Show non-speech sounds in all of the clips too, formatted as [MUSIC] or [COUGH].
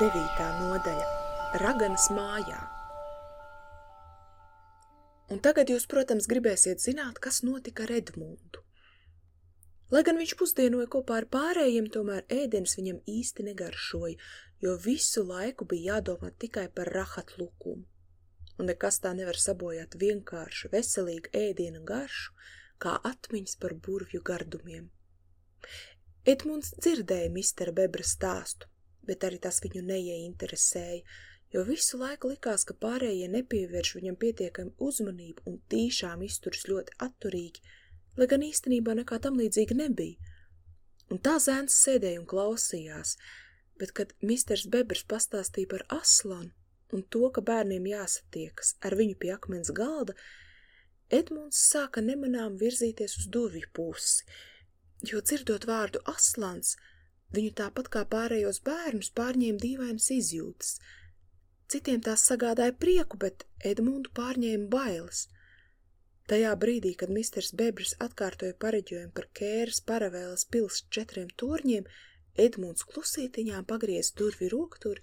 Devītā nodaļa – Raganas mājā. Un tagad jūs, protams, gribēsiet zināt, kas notika ar Edmundu. Lai gan viņš pusdienoja kopā ar pārējiem, tomēr ēdienas viņam īsti negaršoja, jo visu laiku bija jādomā tikai par rahat lukumu. Un nekas tā nevar sabojāt vienkāršu, veselīgu ēdienu garšu, kā atmiņas par burvju gardumiem. Edmunds dzirdēja mistera Bebra stāstu, bet arī tas viņu neieinteresēja, jo visu laiku likās, ka pārējie nepievērš viņam pietiekami uzmanību un tīšām izturas ļoti atturīgi, lai gan īstenībā nekā tam līdzīga nebija. Un tā zēns sēdēja un klausījās, bet kad misters Bebrs pastāstīja par Aslanu un to, ka bērniem jāsatiekas ar viņu pie akmens galda, Edmunds sāka nemanām virzīties uz durvju pusi, jo dzirdot vārdu Aslans, viņu tāpat kā pārējos bērnus pārņēma dīvainas izjūtas – Citiem tās sagādāja prieku, bet Edmundu pārņēma bailes. Tajā brīdī, kad misters Bebris atkārtoja pareģojumu par kēras paravēlas pils četriem torņiem, Edmunds klusītiņām pagriez durvi rokturi,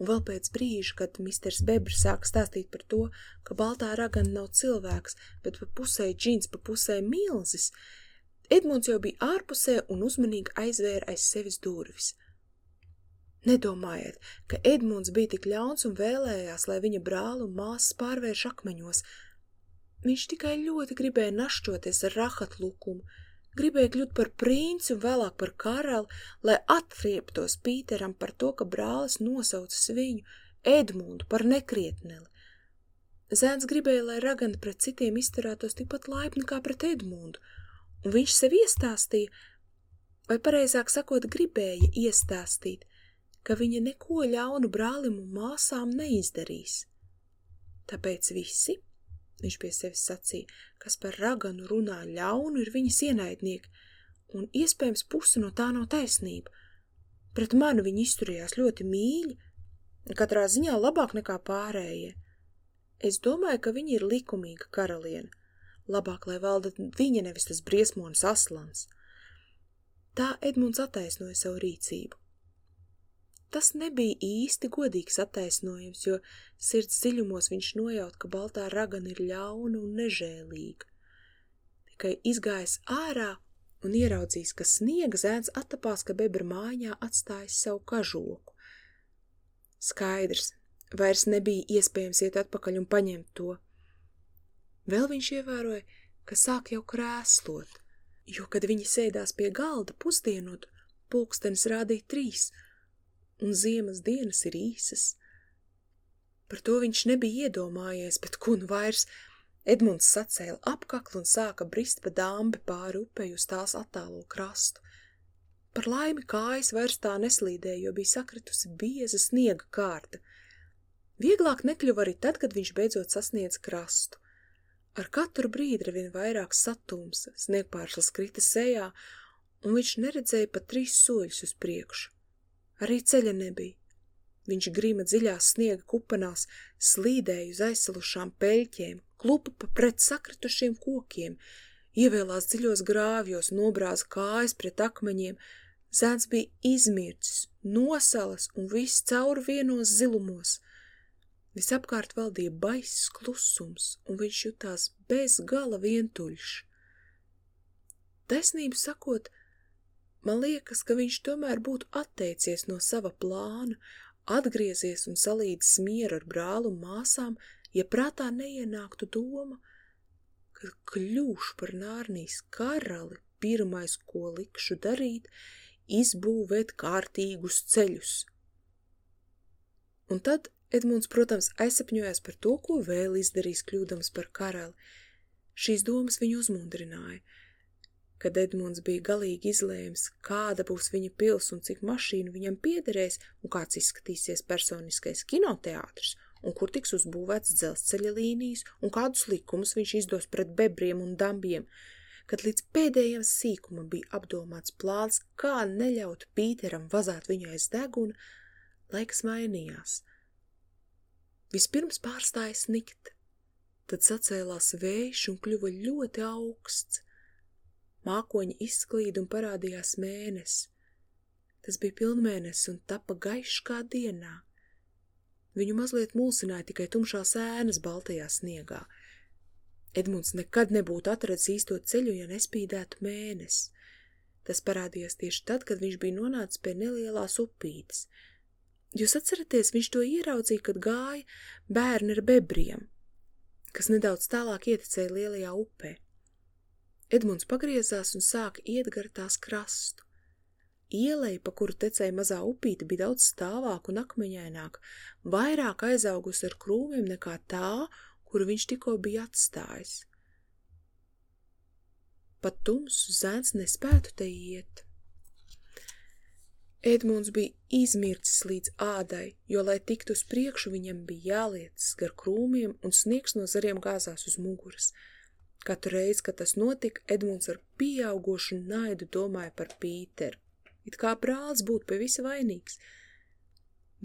un vēl pēc brīža, kad misters Bebris sāk stāstīt par to, ka baltā ragana nav cilvēks, bet pa pusē džins, pa pusē milzis, Edmunds jau bija ārpusē un uzmanīgi aizvēra aiz sevis durvis – Nedomājiet, ka Edmunds bija tik ļauns un vēlējās, lai viņa brāli un māsas pārvērš akmeņos. Viņš tikai ļoti gribēja našķoties ar rahat lukumu, gribēja kļūt par princi un vēlāk par karali, lai atrieptos Pīteram par to, ka brālis nosaucis viņu, Edmundu, par nekrietneli. Zēns gribēja, lai ragana pret citiem izturētos tikpat laipni kā pret Edmundu, un viņš sev iestāstīja, vai pareizāk sakot, gribēja iestāstīt – ka viņa neko ļaunu brālim un māsām neizdarīs. Tāpēc visi, viņš pie sevis sacīja, kas par raganu runā ļaunu, ir viņas ienaidnieki, un iespējams pusi no tā nav taisnība. Pret mani viņi izturējās ļoti mīļi, katrā ziņā labāk nekā pārējie. Es domāju, ka viņa ir likumīga karaliene. Labāk, lai valda viņa nevis tas briesmonis aslans. Tā Edmunds attaisnoja savu rīcību. Tas nebija īsti godīgs attaisnojums, jo sirds dziļumos viņš nojaut, ka baltā ragana ir ļauna un nežēlīga. Tikai izgājis ārā un ieraudzījis, ka sniega zēns attapās, ka bebra mājā atstājis savu kažoku. Skaidrs, vairs nebija iespējams iet atpakaļ un paņemt to. Vēl viņš ievēroja, ka sāk jau krēslot, jo, kad viņi sēdās pie galda pusdienot, pulkstenis rādīja trīs – un ziemas dienas ir īsas. Par to viņš nebija iedomājies, bet ko nu vairs Edmunds sacēla apkaklu un sāka brist pa dāmbi pāri upei uz tās attālo krastu. Par laimi kājas vairs tā neslīdēja, jo bija sakritusi bieza sniega kārta. Vieglāk nekļuva arī tad, kad viņš beidzot sasniedz krastu. Ar katru brīdi vien vairāk satums, sniegpāršas krita sejā, un viņš neredzēja pat trīs soļus uz priekšu. Arī ceļa nebija. Viņš grima dziļās sniega kupanās, slīdēja uz aizsalušām peļķiem, klupa pa pret sakritušiem kokiem, ievēlās dziļos grāvjos, nobrāza kājas pret akmeņiem. Zēns bija izmircis, nosalas un viss cauri vienos zilumos. Visapkārt valdīja baiss klusums, un viņš jutās bez gala vientuļš. Taisnību sakot, Man liekas, ka viņš tomēr būtu atteicies no sava plāna, atgriezies un salīdzis mieru ar brālu un māsām, ja prātā neienāktu doma, ka kļūšu par nārnīs karali, pirmais, ko likšu darīt, izbūvēt kārtīgus ceļus. Un tad Edmunds, protams, aizsapņojās par to, ko vēl izdarīs kļūdams par karali. Šīs domas viņu uzmundrināja – Kad Edmunds bija galīgi izlēms, kāda būs viņa pils un cik mašīnu viņam piederēs, un kāds izskatīsies personiskais kinoteātris, un kur tiks uzbūvēts dzelzceļa līnijas, un kādus likumus viņš izdos pret bebriem un dambiem, kad līdz pēdējiem sīkumam bija apdomāts plāns, kā neļaut Pīteram vazāt viņu aiz deguna, laiks mainījās. Vispirms pārstāja snikt, tad sacēlās vējš un kļuva ļoti augsts, mākoņi izklīd un parādījās mēnesis. Tas bija pilnmēnesis un tapa gaišs kā dienā. Viņu mazliet mulsināja tikai tumšās ēnas baltajā sniegā. Edmunds nekad nebūtu atradis īsto ceļu, ja nespīdētu mēnesis. Tas parādījās tieši tad, kad viņš bija nonācis pie nelielās upītes. Jūs atceraties, viņš to ieraudzīja, kad gāja bērni ar bebriem, kas nedaudz tālāk ieticēja lielajā upē. Edmunds pagriezās un sāka iet gar tās krastu. Ielai, pa kuru tecēja mazā upīte, bija daudz stāvāk un akmeņaināk, vairāk aizaugus ar krūmiem nekā tā, kuru viņš tikko bija atstājis. Pat tumsu zēns nespētu te iet. Edmunds bija izmircis līdz ādai, jo, lai tiktu uz priekšu, viņam bija jāliecas gar krūmiem un sniegs no zariem gāzās uz muguras. Katru reizi, kad tas notika, Edmunds ar pieaugošu naidu domāja par Pīteru. It kā brālis būtu pie visa vainīgs.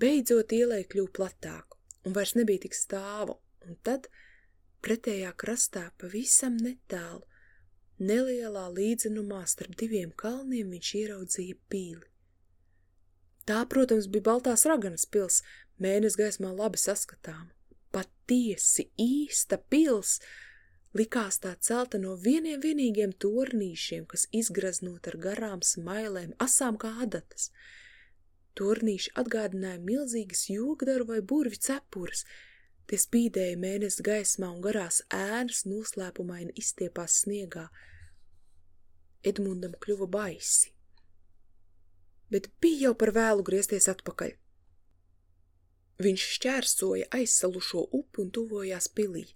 Beidzot ielai kļuva platāku, un vairs nebija tik stāvu, un tad pretējā krastā pavisam netālu Nelielā līdzenumā starp diviem kalniem viņš ieraudzīja pīli. Tā, protams, bija Baltās raganas pils, mēnes gaismā labi saskatām. Patiesi īsta pils! Likās tā celta no vieniem vienīgiem tornīšiem, kas izgraznot ar garām smailēm, asām kā adatas. Tornīši atgādināja milzīgas jūgdaru vai burvi cepures, tie spīdēja mēnesis gaismā un garās ēnas noslēpumaini izstiepās sniegā – Edmundam kļuva baisi. Bet bija jau par vēlu griezties atpakaļ. Viņš šķērsoja aizsalušo upi un tuvojās pilī.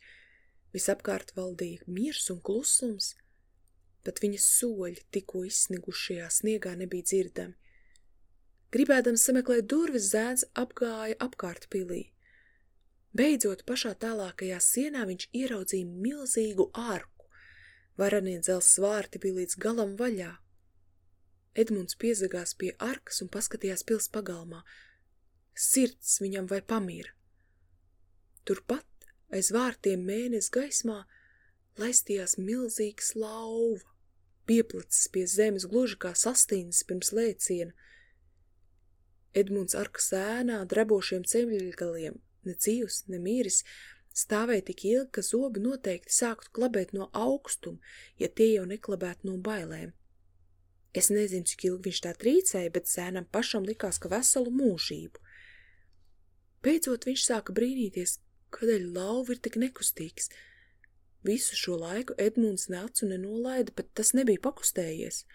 Visapkārt valdīja miers un klusums, bet viņas soļi tikko izsnigušajā sniegā nebija dzirdami. Gribēdams sameklēt durvis, zēns apgāja apkārt pilī. Beidzot, pašā tālākajā sienā viņš ieraudzīja milzīgu ārku. Varanie dzels svārti bija līdz galam vaļā. Edmunds piezagās pie arkas un paskatījās pils pagalmā. Sirds viņam vai pamīra. Turpat aiz vārtiem mēnes gaismā laistījās milzīgs lauva, pieplacis pie zemes gluži kā sastīnis pirms lēciena. Edmunds arkas ēnā drebošiem ceļgaliem, ne dzīvs, ne mīris, Stāvēja tik ilgi, ka zobi noteikti sāktu klabēt no augstuma, ja tie jau neklabētu no bailēm. Es nezinu, cik ilgi viņš tā trīcēja, bet sēnam pašam likās, ka veselu mūžību. Beidzot viņš sāka brīnīties, kādēļ lauva ir tik nekustīgs. Visu šo laiku Edmunds ne acu nenolaida, bet tas nebija pakustējies.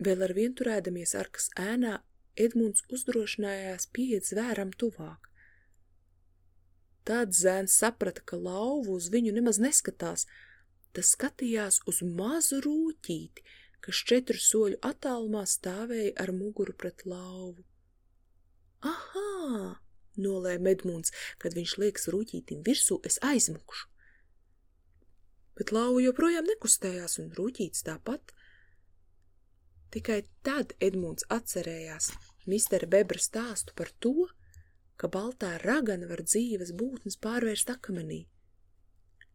Vēl ar vien turēdamies arkas ēnā, Edmunds uzdrošinājās pieiet zvēram tuvāk. Tad zēns saprata, ka lauva uz viņu nemaz neskatās. Tas skatījās uz mazu rūķīti, kas četru soļu attālumā stāvēja ar muguru pret lauvu. Ahā! nolēma Edmunds, kad viņš liekas rūķītim virsū, es aizmukšu. Bet lauva joprojām nekustējās un rūķītis tāpat. Tikai tad Edmunds atcerējās mistera Bebra stāstu par to, ka baltā ragana var dzīves būtnes pārvērst akmenī.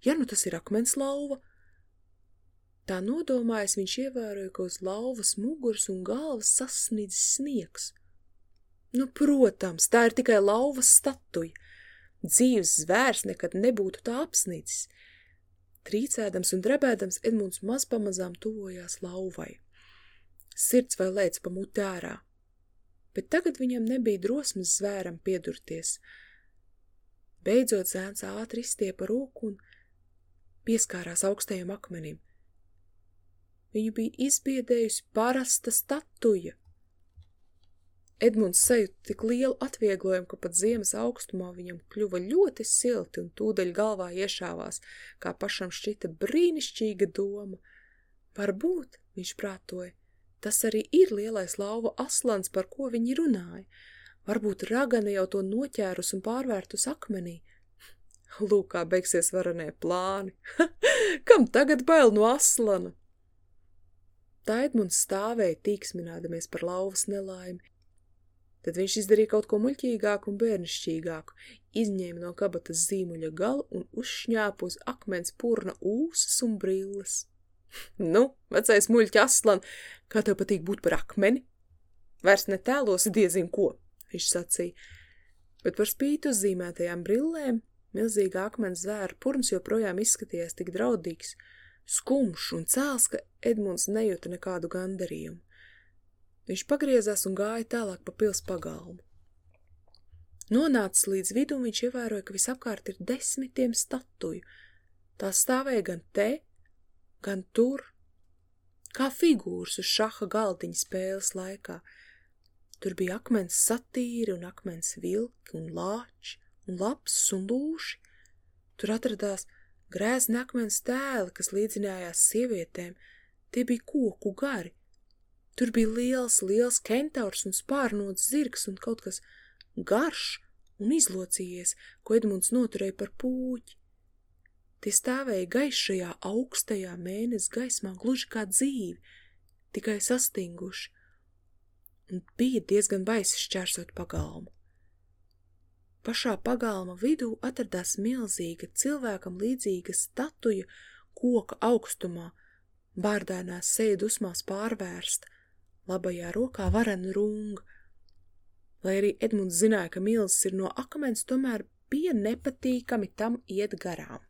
Ja nu tas ir akmens lauva, tā nodomājas viņš ievēroja, ka uz lauvas muguras un galvas sasnidzis sniegs. Nu, protams, tā ir tikai lauvas statuja. Dzīves zvērs nekad nebūtu tā apsnidzis. Trīcēdams un drebēdams Edmunds maz pamazām tuvojās lauvai. Sirds vēl lēc pa muti ārā bet tagad viņam nebija drosmes zvēram piedurties. Beidzot zēns ātri izstiepa roku un pieskārās augstajam akmenim. Viņu bija izbiedējusi parasta statuja. Edmunds sajūta tik lielu atvieglojumu, ka pat ziemas augstumā viņam kļuva ļoti silti un tūdaļ galvā iešāvās, kā pašam šķita brīnišķīga doma. Varbūt, viņš prātoja, Tas arī ir lielais lauva aslans, par ko viņi runāja. Varbūt ragana jau to noķērus un pārvērtus akmenī. Lūk, kā beigsies varanie plāni. [LAUGHS] Kam tagad bail no aslana? Tā Edmunds stāvēja tīksminēdamies par lauvas nelaimi. Tad viņš izdarīja kaut ko muļķīgāku un bērnišķīgāku, izņēma no kabatas zīmuļa galu un uzšņāpa uz akmens purna ūsas un brilles. [LAUGHS] Nu, vecais muļķi aslan, kā tev patīk būt par akmeni? Vairs netēlosi diezin ko, viņš sacīja, bet par spīti uzzīmētajām brillēm milzīga akmens zvēra purms joprojām izskatījās tik draudīgs, skumšs un cēls, ka Edmunds nejuta nekādu gandarījumu. Viņš pagriezās un gāja tālāk pa pils pagalmu. Nonācis līdz vidum, viņš ievēroja, ka visapkārt ir desmitiem statuju. Tā stāvēja gan te, gan tur, kā figūras uz šaha galdiņa spēles laikā. Tur bija akmens satīri un akmens vilki un lāči un lapsas un lūši. Tur atradās grēzni akmens tēli, kas līdzinājās sievietēm. Tie bija koku gari. Tur bija liels, liels kentaurs un spārnots zirgs un kaut kas garš un izlocījies, ko Edmunds noturēja par pūķi. Tie stāvēja gaišajā, augstajā mēnesi gaismā gluži kā dzīvi, tikai sastinguši, un bija diezgan baisi šķērsot pagalmu. Pašā pagalma vidū atradās milzīga, cilvēkam līdzīga statuja koka augstumā, bārdēnās seja dusmās pārvērsta, labajā rokā varena runga, Lai arī Edmunds zināja, ka milzis ir no akmens, tomēr bija nepatīkami tam iet garām.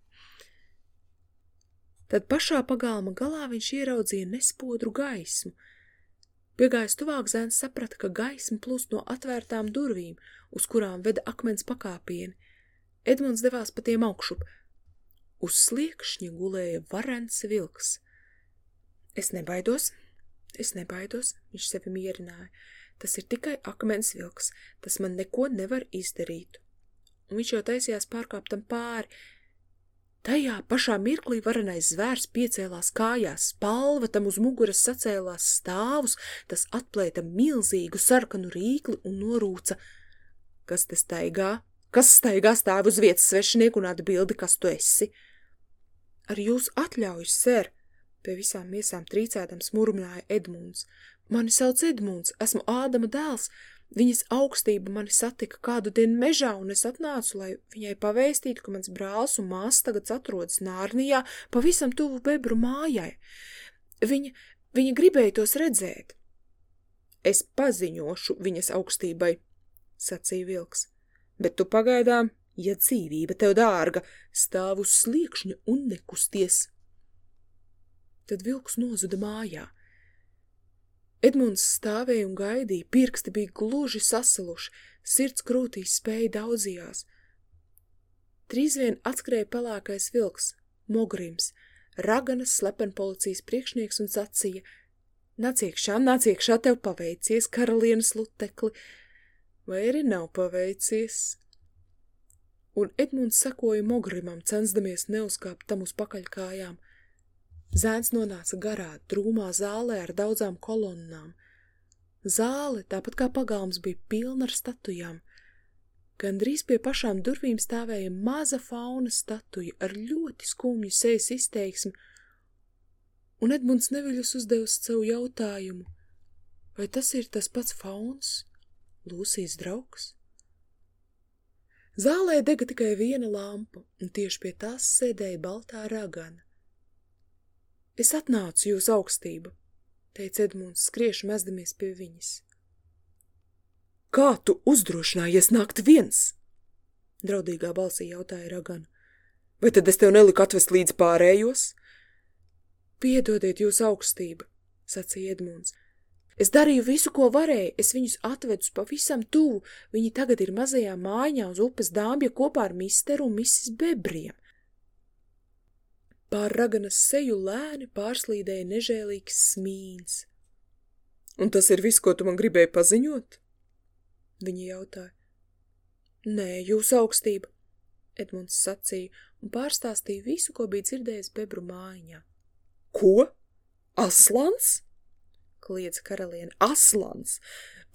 Tad pašā pagalma galā viņš ieraudzīja nespodru gaismu. Piegājis tuvāk zēns saprata, ka gaisma plūst no atvērtām durvīm, uz kurām veda akmens pakāpieni. Edmunds devās pa tiem augšup. Uz sliekšņa gulēja varens vilks. Es nebaidos, es nebaidos, viņš sevi mierināja. Tas ir tikai akmens vilks, tas man neko nevar izdarīt. Un viņš jau taisījās pārkāptam pāri. Tajā pašā mirklī varenais zvērs piecēlās kājās, spalva tam uz muguras sacēlās stāvus, tas atplēta milzīgu sarkanu rīkli un norūca. Kas te staigā? Kas staigā stāv uz vietas svešinieku un atbildi, kas tu esi? Ar jūs atļaujas, ser, pie visām miesām trīcēdams murmināja Edmunds. Mani sauc Edmunds, esmu Ādama dēls. Viņas augstība mani satika kādu dienu mežā, un es atnācu, lai viņai pavēstītu, ka mans brālis un māsa tagad atrodas Nārnijā, pavisam tuvu bebru mājai. Viņa, viņa gribēja tos redzēt. Es paziņošu viņas augstībai, sacīja vilks, bet tu pagaidām, ja dzīvība tev dārga, stāv uz sliekšņa un nekusties. Tad vilks nozuda mājā. Edmunds stāvēja un gaidīja, pirksti bija gluži sasaluši, sirds krūtīs spēja daudzījās. Trīs vien atskrēja pelākais vilks, mogrims, raganas slepen policijas priekšnieks un sacīja, Nāciekšā, nāciekšā, tev paveicies, karalienes lutekli, vai arī nav paveicies? Un Edmunds sakoja mogrimam, censdamies neuzkāpt tam uz pakaļkājām – Zēns nonāca garā, drūmā zālē ar daudzām kolonnām. Zāle, tāpat kā pagalms, bija pilna ar statujām. Gandrīz pie pašām durvīm stāvēja maza fauna statuja ar ļoti skumju sejas izteiksmi, un Edmunds neviļus uzdevis sev jautājumu, vai tas ir tas pats fauns, Lūsijas draugs? Zālē dega tikai viena lampa, un tieši pie tās sēdēja baltā ragana. Es atnācu jūs augstība, teica Edmunds, skriešu mezdamies pie viņas. Kā tu uzdrošinājies nākt viens? Draudīgā balsī jautāja Ragana. Vai tad es tev neliku atvest līdz pārējos? Piedodiet jūs augstība, sacīja Edmunds. Es darīju visu, ko varēju, es viņus atvedu pavisam tuvu, viņi tagad ir mazajā mājiņā uz upes dāmbja kopā ar misteru un misis Bebriem. Pār raganas seju lēni pārslīdēja nežēlīgs smīns. Un tas ir viss, ko tu man gribēji paziņot? Viņa jautāja. Nē, jūs augstība, Edmunds sacīja un pārstāstīja visu, ko bija dzirdējis bebru mājiņā. Ko? Aslans? kliedza karaliene. Aslans!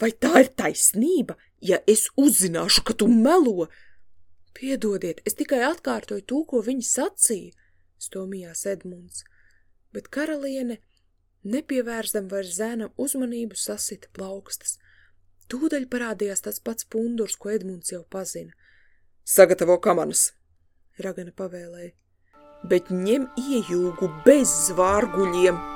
Vai tā ir taisnība, ja es uzzināšu, ka tu melo? Piedodiet, es tikai atkārtoju to, ko viņa sacīja stomījās Edmunds, bet karaliene, nepievērzdam vairs zēnam uzmanību, sasita plaukstas. Tūdaļ parādījās tas pats pundurs, ko Edmunds jau pazina. Sagatavo kamanas, Ragana pavēlēja, bet ņem iejūgu bez zvārguļiem.